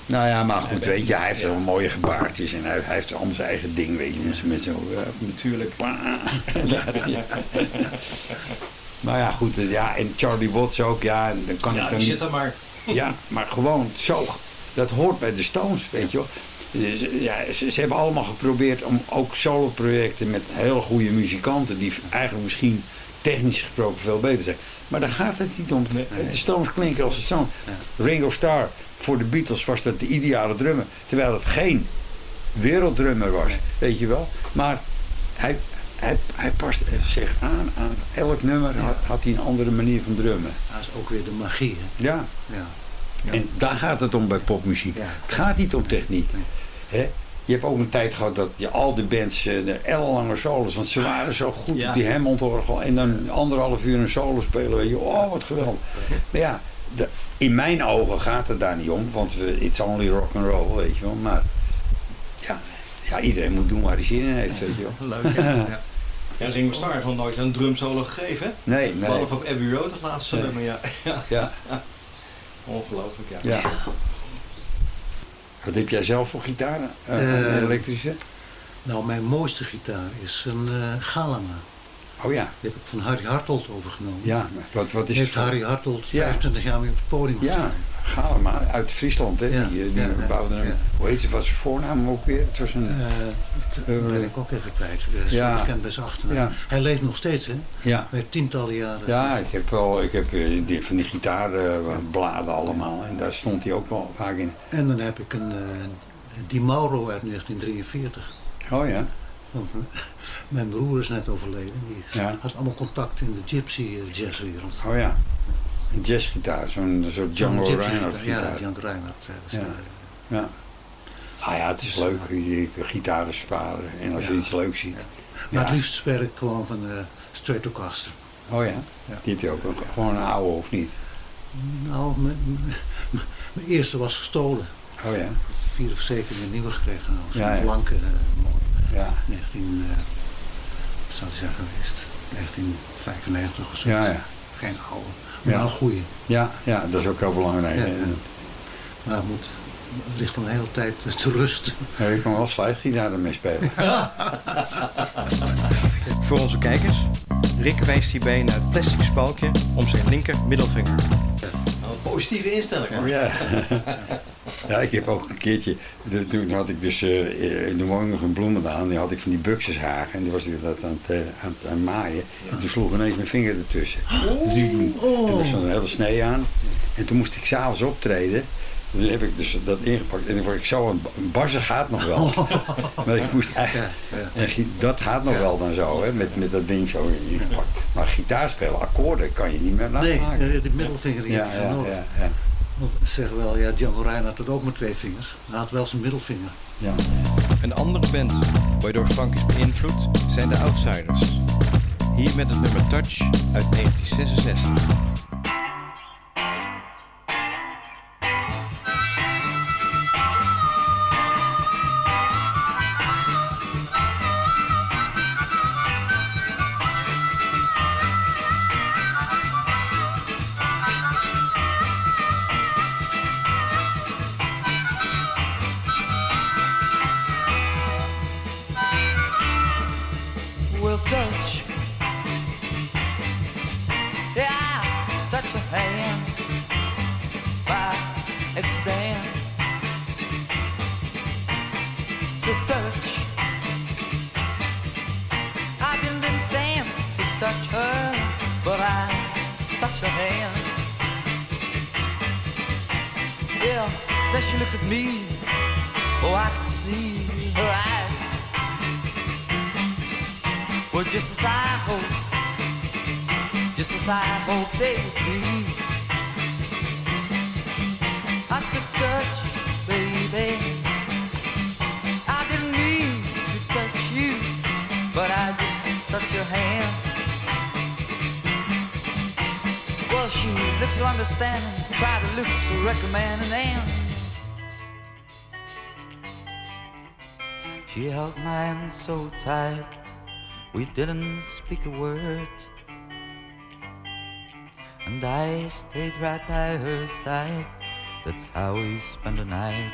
Nou ja, maar goed, weet je, hij heeft wel mooie gebaartjes en hij, hij heeft allemaal zijn eigen ding, weet je, met, met zo... eh, Natuurlijk. Maar ja, goed, eh, ja, en Charlie Watts ook, ja, en dan kan Ja, ik dan die niet... zit er maar. Ja, maar gewoon zo, dat hoort bij de Stones, weet je wel. Dus, ja, ze, ze hebben allemaal geprobeerd om ook solo-projecten met hele goede muzikanten, die eigenlijk misschien technisch gesproken veel beter zijn. Maar daar gaat het niet om. Nee. De Stones klinken als de Stones. Ringo Starr, voor de Beatles was dat de ideale drummer. Terwijl het geen werelddrummer was, weet je wel. Maar hij, hij, hij past zich aan aan elk nummer, had, had hij een andere manier van drummen. Dat is ook weer de magie. Hè? Ja, Ja. en daar gaat het om bij popmuziek. Ja. Het gaat niet om techniek. Hè? Je hebt ook een tijd gehad dat je al de bands, eh, de ellenlange solos, want ze waren zo goed Ja. op die Hammond-orgel. En dan anderhalf uur een solo spelen, weet je, oh wat geweldig. Maar ja, de- in mijn ogen gaat het daar niet om, want we, it's only rock and roll, weet je wel. Maar ja, ja, iedereen moet doen waar hij zin in heeft, weet je wel. Leuk. Ja, ja. ja Ringo Starr heeft nog nooit een drumsolo gegeven. Nee, nee. Behalve op Abbey Road, het laatste Nee. nummer. Ja. ja. Ja, Ongelooflijk, ja. ja. Wat heb jij zelf voor gitaar? Eh, Eh, elektrische? Nou, mijn mooiste gitaar is een eh Galama. Oh ja, Die heb ik van Harry Hartold overgenomen. ja. maar Wat, wat is Heeft het? Harry Hartold Ja. 25 jaar mee op het podium Ja, gestaan. ga maar uit Friesland, hè? Ja, die, die ja, hem. ja. Hoe heet ze? Wat zijn voornaam ook weer? Het was een. Eh, dat Eh, ben ik ook even kwijt. Uh, ja. Bij zijn achternaam. Ja. Hij leeft nog steeds, hè? ja. Hij heeft tientallen jaren. Ja, ik heb wel, ik heb eh, die, van die gitaarbladen allemaal en daar stond hij ook wel vaak in. En dan heb ik een eh Di Mauro uit 1943. Oh ja, mijn broer is net overleden. Die had allemaal contact in de gypsy eh, jazzwereld. oh ja. Een jazzgitaar, zo'n soort Django Reinhardt gitaar. Ja. Django Reinhardt. eh, Ja. Ja. Ah ja, het is leuk. Je, je gitaren sparen. En als je iets leuks ziet. Maar het liefst speel ik gewoon van de Stratocaster. Oh ja? Die heb je ook. Gewoon een oude of niet? Nou, mijn- eerste was gestolen. Oh ja? Verzekering een nieuwe gekregen. Nou, Zo'n Ja, ja. blanke, eh, mooi. Ja. 19, eh, wat zou die zijn geweest? 1995 of zo. Ja, ja. Geen oude. Maar Ja. een goede. Ja, ja, dat is ook heel belangrijk. Ja. Maar het, moet, het ligt dan de hele tijd te rusten. Ja, je kan wel slidegitaar ermee spelen. Voor onze kijkers, Rick wijst hierbij naar het plastic spalkje om zijn linker middelvinger. Nou, positieve instelling, hè? Ja. ja, ik heb ook een keertje, de- toen had ik dus eh, in de woning nog een bloemendaan, die had ik van die buxushagen en die was ik dat aan het, eh, aan het aan maaien. En toen sloeg ineens mijn vinger ertussen. Dus die, en er stond een hele snee aan. En toen moest ik s'avonds optreden. Toen heb ik dus dat ingepakt en dan word ik zo, een, barsen gaat nog wel. maar ik moest eigenlijk, en dat gaat nog wel dan zo, hè, met, met dat ding zo ingepakt. Maar gitaarspelen, akkoorden kan je niet meer Nee, maken. eh, die middelvinger die Ja, heb je zo ja, nodig. ja, ja. Want ze zeggen wel, ja, Django Reinhardt had ook met twee vingers. Hij had wel zijn middelvinger. Ja. Een andere band waardoor Frank is beïnvloed zijn de Outsiders. Hier met het nummer Touch uit 1966. I said, touch, baby. I didn't mean to touch you, but I just touched your hand. Well, she looks so understanding, try to look so recommending, and she held my hand so tight. We didn't speak a word. And I stayed right by her side. That's how we spent the night.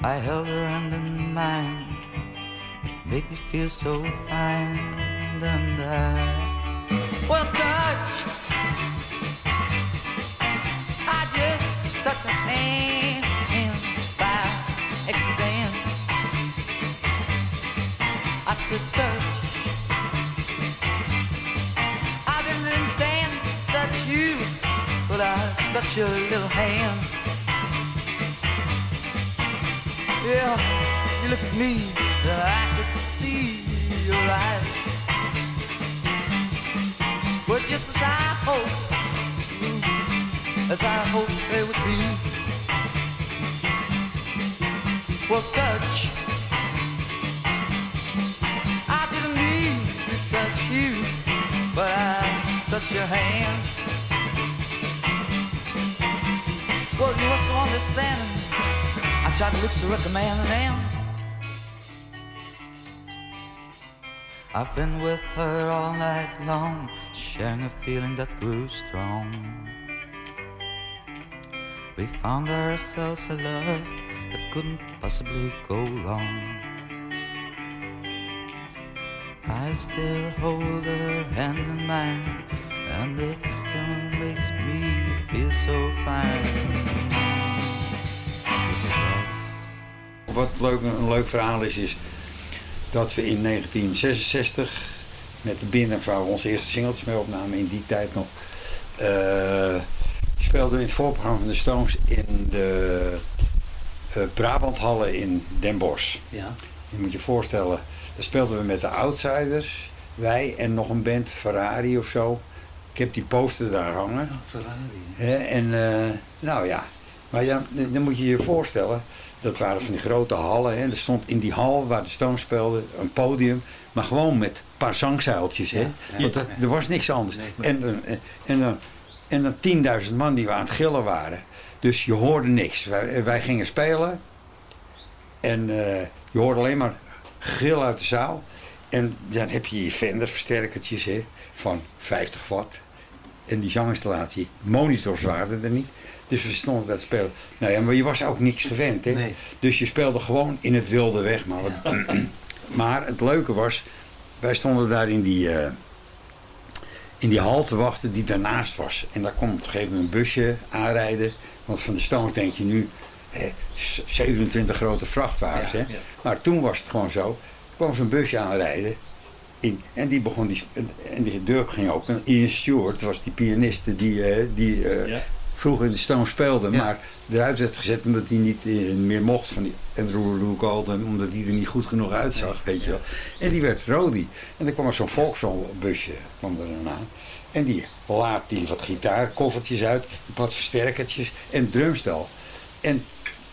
I held her hand in mine. It made me feel so fine. And I, well, touched. I just touched her hand by accident. I said, Your little hand. Yeah, you look at me, I could see your eyes. But just as I hoped, as I hoped they would be. Well, touch. I didn't mean to touch you, but I touched your hand. Well, you must understand. I tried to look so recommending and I've been with her all night long, sharing a feeling that grew strong. We found ourselves a love that couldn't possibly go wrong. I still hold her hand in mine, and it still makes me feel so fine. Wat leuk, een leuk verhaal is, is dat we in 1966 met de Binnen, waar we onze eerste singeltjes mee opnamen, in die tijd nog, eh, speelden we in het voorprogramma van de Stones in de eh Brabanthallen in Den Bosch. Ja. Je moet je voorstellen, daar speelden we met de Outsiders, wij en nog een band, Ferrari of zo. Ik heb die poster daar hangen. Ferrari. Hè, en eh, nou ja, Maar ja, dan moet je je voorstellen, dat waren van die grote hallen. Hè. Er stond in die hal waar de Stones speelden een podium, maar gewoon met een paar zangzuiltjes. Hè. Want dat, er was niks anders. En, en, en dan, en dan 10.000 man die we aan het gillen waren. Dus je hoorde niks. Wij, wij gingen spelen en eh, je hoorde alleen maar gil uit de zaal. En dan heb je je Fender versterkertjes hè, van 50 watt. En die zanginstallatie, monitors waren er niet. Dus we stonden daar te spelen. Nou ja, maar je was ook niks gewend. Hè? Dus je speelde gewoon in het wilde weg. Maar, maar het leuke was, wij stonden daar in die, eh, in die hal te wachten die daarnaast was. En daar kwam op een gegeven moment een busje aanrijden. Want van de Stones denk je nu, hè, z- 27 grote vrachtwagens. Ja, hè? ja. Maar toen was het gewoon zo. Er kwam zo'n busje aanrijden. In, en die begon die, en die deur ging open. Ian Stewart was die pianiste die, eh, die eh, vroeger in de Stones speelde, maar eruit werd gezet omdat hij niet eh, meer mocht van die Andrew omdat hij er niet goed genoeg uitzag, weet je wel. En die werd Rodi. En dan kwam er zo'n Volkswagen-busje kwam er aan. En die laat die wat gitaarkoffertjes uit, wat versterkertjes en drumstel. En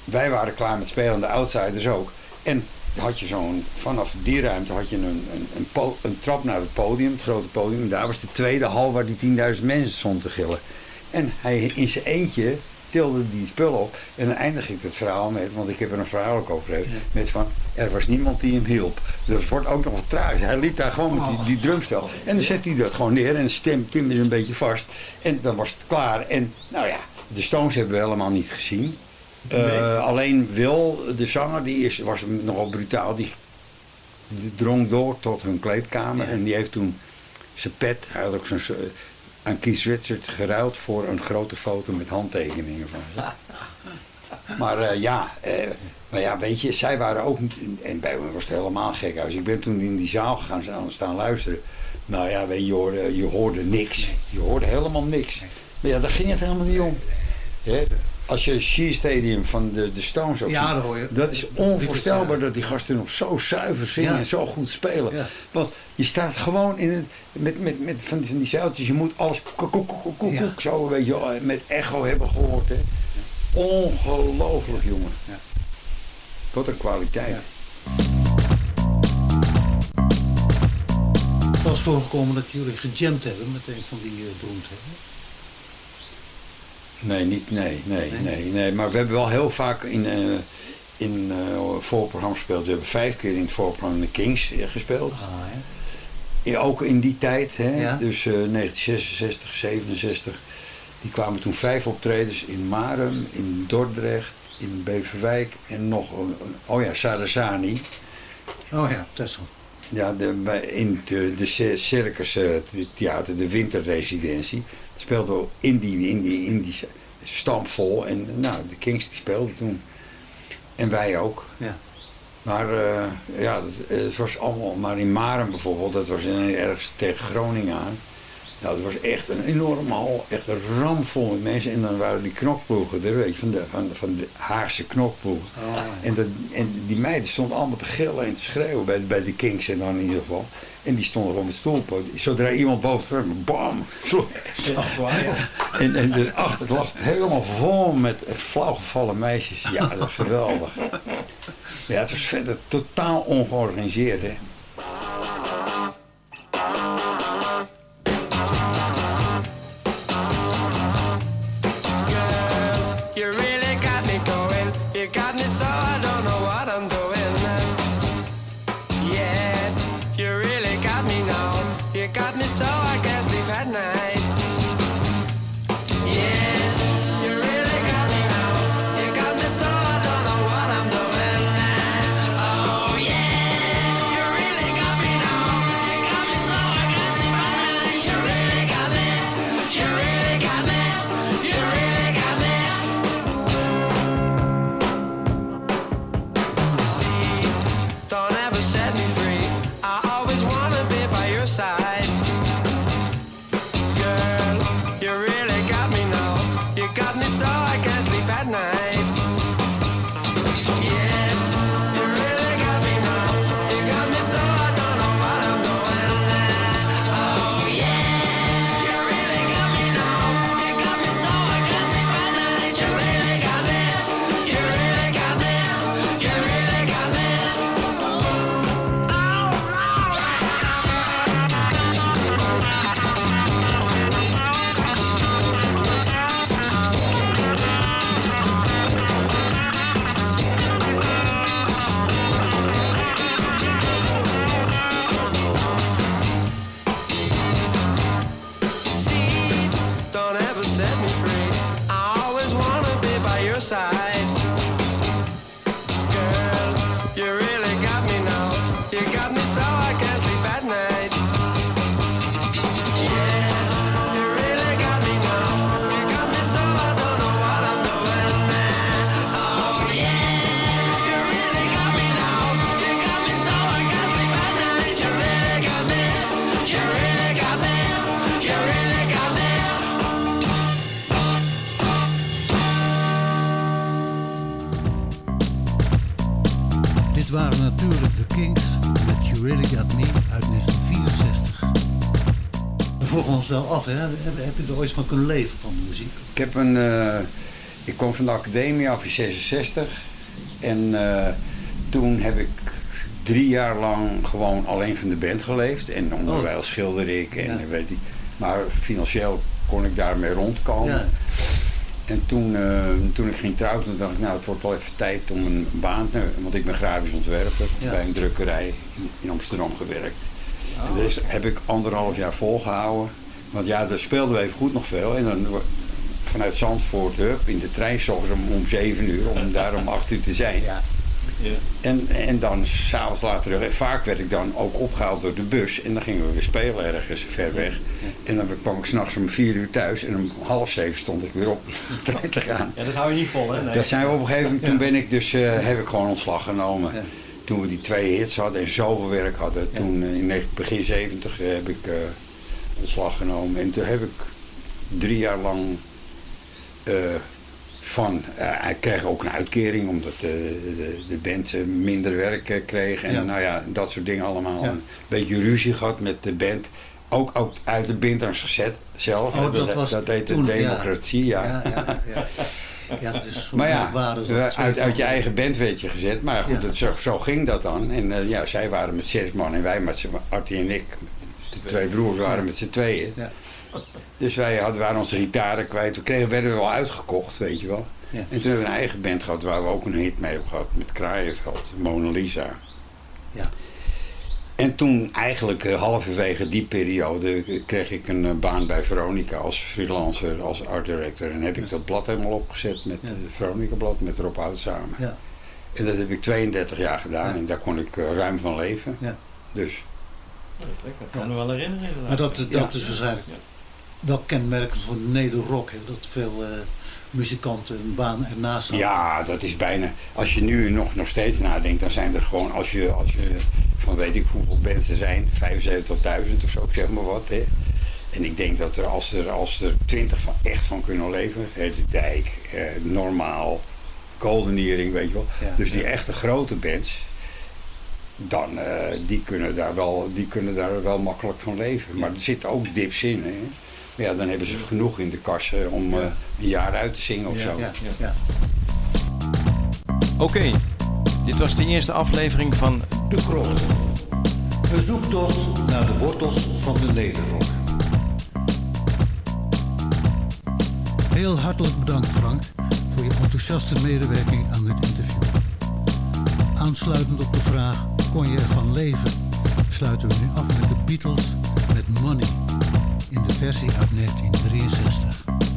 wij waren klaar met spelen, de outsiders ook. En had je zo'n, vanaf die ruimte had je een, een, een, een trap naar het podium, het grote podium. En daar was de tweede hal waar die 10.000 mensen stonden te gillen. En hij in zijn eentje tilde die spullen op. En dan eindig ik het verhaal met, want ik heb er een verhaal ook over geschreven, met van, er was niemand die hem hielp. Dus het wordt ook nog wat tragisch. Hij liep daar gewoon met die, die drumstel. En dan zet hij dat gewoon neer en stem timde ze een beetje vast. En dan was het klaar. En nou ja, de Stones hebben we helemaal niet gezien. Eh, Nee. alleen Wil, de zanger, die is, was nogal brutaal. Die, die drong door tot hun kleedkamer. En die heeft toen zijn pet, hij had ook zo'n, eh, aan Keith Richard geruild voor een grote foto met handtekeningen van ze. Maar eh, ja, maar ja, weet je, zij waren ook niet, en bij me was het helemaal gek huis. Ik ben toen in die zaal gaan staan, staan luisteren. Nou ja, weet je, je hoorde, je hoorde niks. Je hoorde helemaal niks. Maar ja, daar ging het helemaal niet om. Hè? Als je Shea Stadium van de, de Stones ook Ja, dat hoor je. dat is onvoorstelbaar dat die gasten nog zo zuiver zingen Ja. en zo goed spelen. Ja. Want je staat gewoon in het, met, met, met van, die- zeiltjes, je moet alles koek, koek, koek, koek, koek, Ja. zo weet je, wel, met echo hebben gehoord. Hè. Ongelooflijk, jongen. Wat een kwaliteit. Het was voorgekomen dat jullie gejamd hebben met een van die uh, beroemdheden. Nee, niet, nee, nee, nee, nee. Maar we hebben wel heel vaak in, eh in eh, voorprogramma's gespeeld. We hebben vijf keer in het voorprogramma de Kings eh, gespeeld. Ja, ook in die tijd, hè? Ja. dus eh 1966, 67. Die kwamen toen vijf optredens in Marum, in Dordrecht, in Beverwijk en nog, oh ja, Sarazani. Oh ja, Tessel. Ja, de, in de, de Cir- Circus Theater, de winterresidentie. Dat speelden we in die, in die, in die stampvol. En nou, de Kings die speelden toen. En wij ook. Ja. Maar eh, ja, het, het was allemaal, maar in Maren bijvoorbeeld, dat was ergens tegen Groningen aan. Nou, dat was echt een enorme hal, echt een ramvol met mensen. En dan waren die knokploegen er, weet je, van de, van, van de Haagse knokploegen. Oh, en, dat, en die meiden stonden allemaal te gillen en te schreeuwen bij, bij de Kings en dan in ieder geval. En die stonden gewoon met stoelpen. Zodra iemand boven kwam, bam! En, en de achter lag het helemaal vol met flauwgevallen meisjes. Ja, dat is geweldig. Ja, het was verder totaal ongeorganiseerd, hè. Wel af, hè? Heb, je er ooit van kunnen leven van de muziek? Ik heb een. eh, ik kom van de academie af in 66. En eh, toen heb ik drie jaar lang gewoon alleen van de band geleefd. En onderwijl schilderde ik en Ja. weet ik. Maar financieel kon ik daarmee rondkomen. Ja. En toen, eh, toen ik ging trouwen, toen dacht ik, nou het wordt wel even tijd om een baan te Want ik ben grafisch ontwerper Ja. bij een drukkerij in, in Amsterdam gewerkt. Oh, en dus heb ik anderhalf jaar volgehouden. Want ja, daar speelden we even goed nog veel. En dan vanuit Zandvoort, hup, in de trein, s ochtends om, om 7 uur, om daar om 8 uur te zijn. En, en dan s'avonds later, terug. En vaak werd ik dan ook opgehaald door de bus. En dan gingen we weer spelen ergens ver weg. En dan kwam ik s'nachts om 4 uur thuis. En om half zeven stond ik weer op de trein te gaan. Ja, dat hou je niet vol, hè? Nee. Dat zijn we op een gegeven moment, toen ben ik dus, eh, heb ik gewoon ontslag genomen. Toen we die twee hits hadden en zoveel werk hadden. Toen eh, in 19 begin 70 heb ik eh, ontslag genomen. En toen heb ik drie jaar lang eh, van, eh, ik kreeg ook een uitkering omdat eh, de, de band minder werk kreeg. En Ja. nou ja, dat soort dingen allemaal. Ja. Een beetje ruzie gehad met de band. Ook, ook uit de band gezet zelf. Oh, dat was dat heet de toen, democratie, ja. Ja, ja, ja. Is Maar ja, uit, uit, je eigen band werd je gezet. Maar goed, Ja. dat, zo, zo ging dat dan. En ja, zij waren met zes man en wij met Artie en ik, de twee broers, waren met z'n tweeën. Ja. Dus wij hadden, waren onze gitaren kwijt. We kregen, werden we wel uitgekocht, weet je wel. En toen hebben we een eigen band gehad waar we ook een hit mee hebben gehad. Met Kraaienveld, Mona Lisa. Ja. En toen eigenlijk eh, halverwege die periode eh, kreeg ik een eh, baan bij Veronica als freelancer, als art director. En heb ik dat blad helemaal opgezet met Ja. het Veronica blad, met Rob Hout samen. Ja. En dat heb ik 32 jaar gedaan en daar kon ik ruim van leven. Ja. Dus Dat is lekker. Ik kan me wel herinneren inderdaad. Maar dat, dat Ja. is waarschijnlijk wel kenmerkend voor nederrock. Hè? Dat veel eh, muzikanten een baan ernaast hadden. ja, dat is bijna. Als je nu nog, nog steeds nadenkt, dan zijn er gewoon, als je, als je van weet ik hoeveel mensen er zijn, 75.000 of zo, zeg maar wat. Hè. En ik denk dat er als er, als er 20 van echt van kunnen leven, hè, de dijk, eh, normaal, golden earring, weet je wel. Ja, dus die ja. echte grote bands, dan eh, die kunnen, daar wel, die kunnen daar wel makkelijk van leven. Maar er zitten ook dips in. Hè. Maar ja, dan hebben ze genoeg in de kassen om eh, een jaar uit te zingen of Ja, zo. Ja, ja. Oké, dit was de eerste aflevering van De Krocht. Een zoektocht naar de wortels van de nederrock. Heel hartelijk bedankt Frank voor je enthousiaste medewerking aan dit interview. Aansluitend op de vraag, kon je ervan leven? Sluiten we nu af met de Beatles met Money in de versie uit 1963.